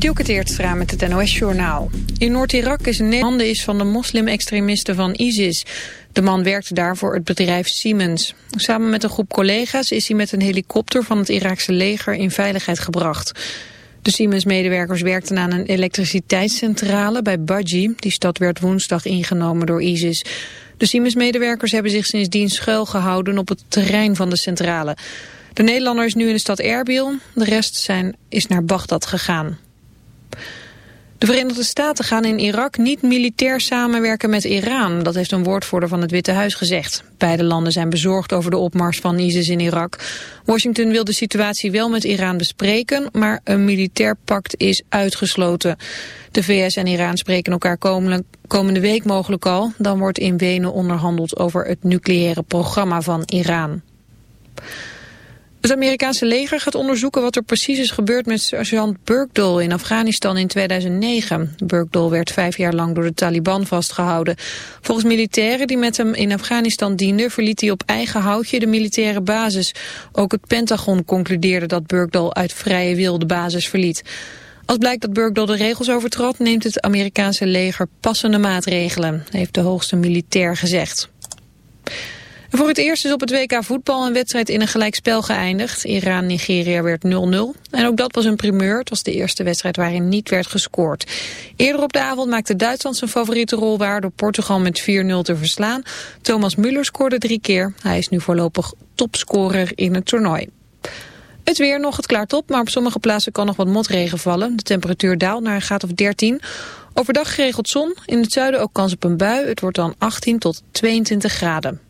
Dielke Teertstra met het NOS-journaal. In Noord-Irak is een handen is van de moslim-extremisten van ISIS. De man werkte daar voor het bedrijf Siemens. Samen met een groep collega's is hij met een helikopter van het Iraakse leger in veiligheid gebracht. De Siemens-medewerkers werkten aan een elektriciteitscentrale bij Baji. Die stad werd woensdag ingenomen door ISIS. De Siemens-medewerkers hebben zich sindsdien schuilgehouden op het terrein van de centrale. De Nederlander is nu in de stad Erbil. De rest zijn, is naar Bagdad gegaan. De Verenigde Staten gaan in Irak niet militair samenwerken met Iran. Dat heeft een woordvoerder van het Witte Huis gezegd. Beide landen zijn bezorgd over de opmars van ISIS in Irak. Washington wil de situatie wel met Iran bespreken, maar een militair pact is uitgesloten. De VS en Iran spreken elkaar komende week mogelijk al. Dan wordt in Wenen onderhandeld over het nucleaire programma van Iran. Het Amerikaanse leger gaat onderzoeken wat er precies is gebeurd met sergeant Burkdol in Afghanistan in 2009. Burkdol werd vijf jaar lang door de Taliban vastgehouden. Volgens militairen die met hem in Afghanistan dienden verliet hij op eigen houtje de militaire basis. Ook het Pentagon concludeerde dat Burkdol uit vrije wil de basis verliet. Als blijkt dat Burkdol de regels overtrad, neemt het Amerikaanse leger passende maatregelen, heeft de hoogste militair gezegd voor het eerst is op het WK voetbal een wedstrijd in een gelijkspel geëindigd. Iran-Nigeria werd 0-0. En ook dat was een primeur. Het was de eerste wedstrijd waarin niet werd gescoord. Eerder op de avond maakte Duitsland zijn favoriete rol waar door Portugal met 4-0 te verslaan. Thomas Müller scoorde drie keer. Hij is nu voorlopig topscorer in het toernooi. Het weer nog, het klaart op, maar op sommige plaatsen kan nog wat motregen vallen. De temperatuur daalt naar een graad of 13. Overdag geregeld zon, in het zuiden ook kans op een bui. Het wordt dan 18 tot 22 graden.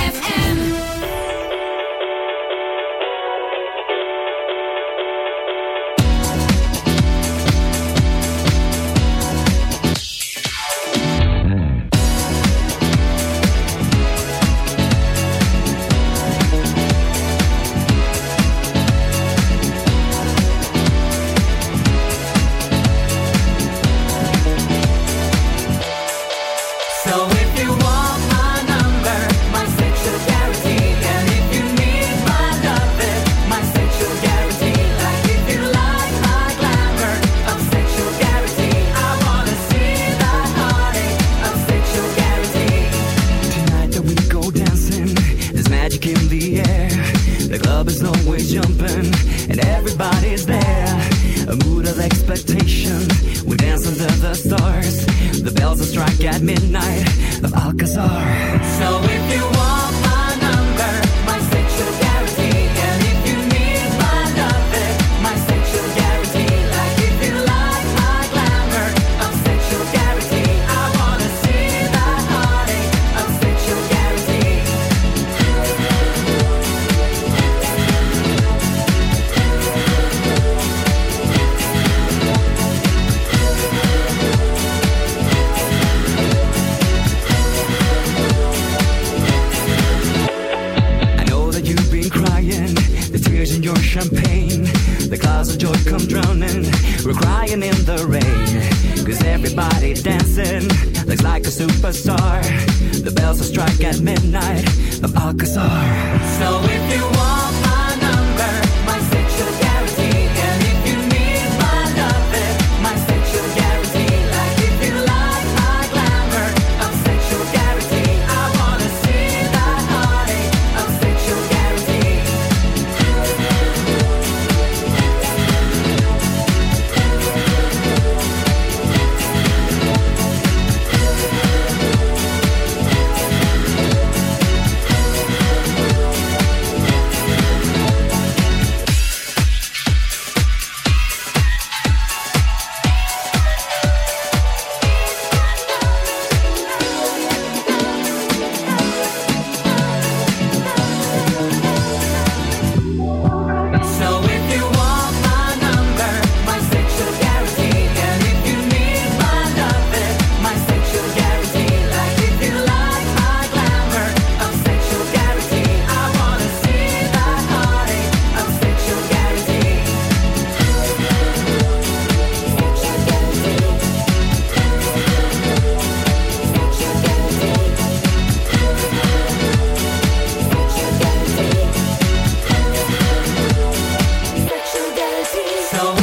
so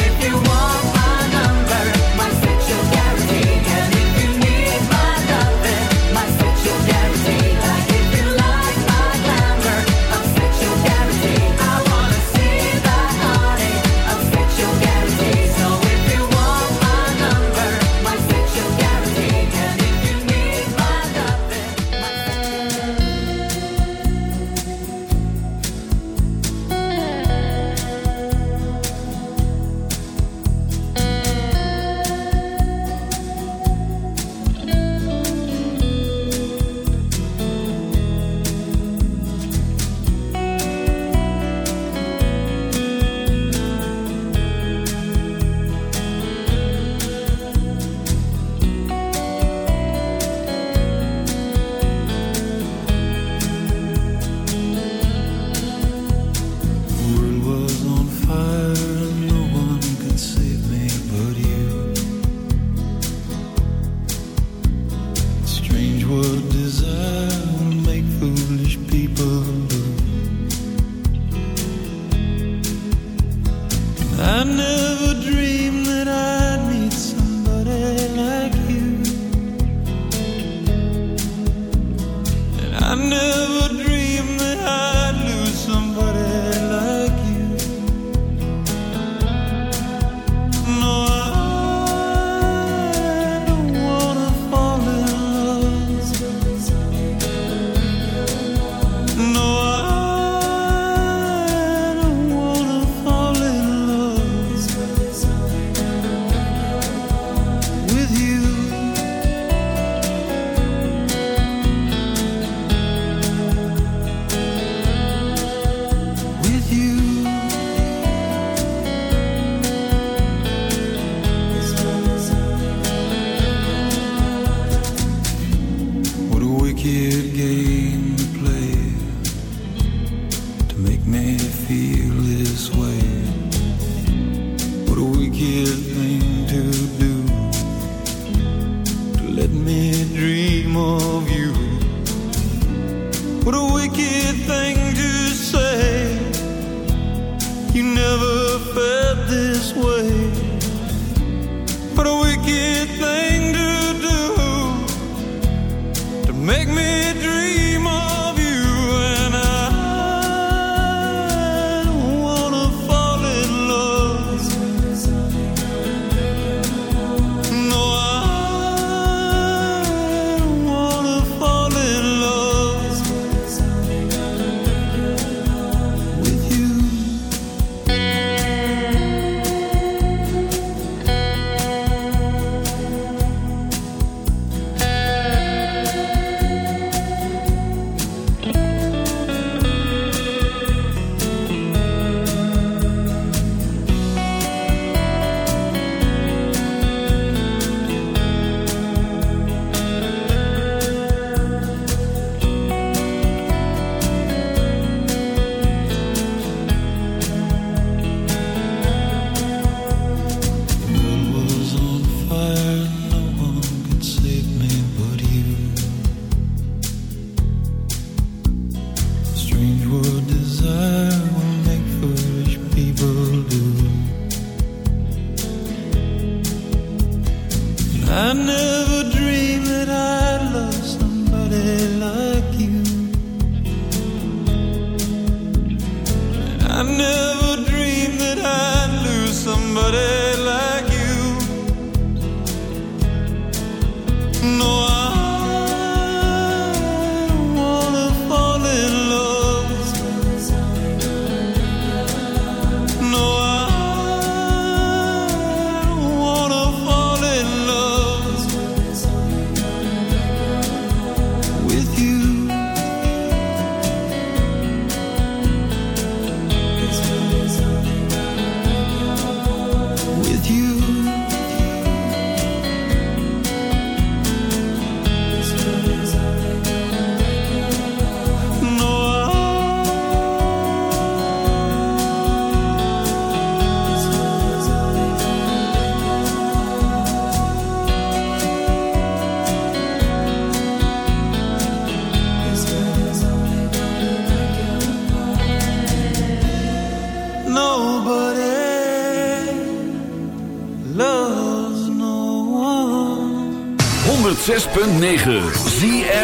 I never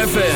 ZFM.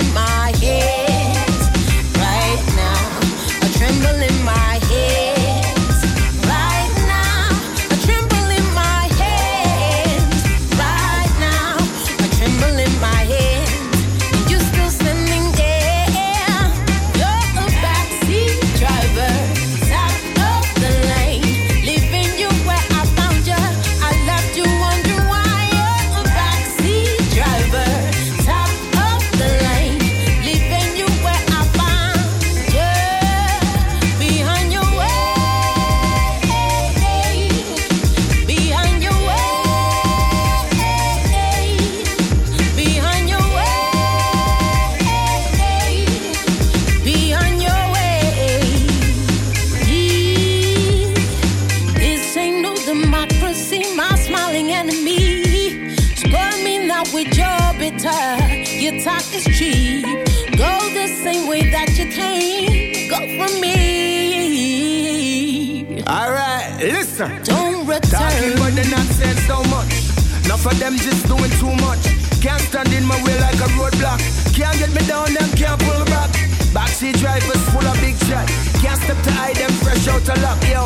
Half of them just doing too much. Can't stand in my way like a roadblock. Can't get me down, them can't pull back. Backseat drivers full of big shots. Can't step to hide them fresh out of luck, yo.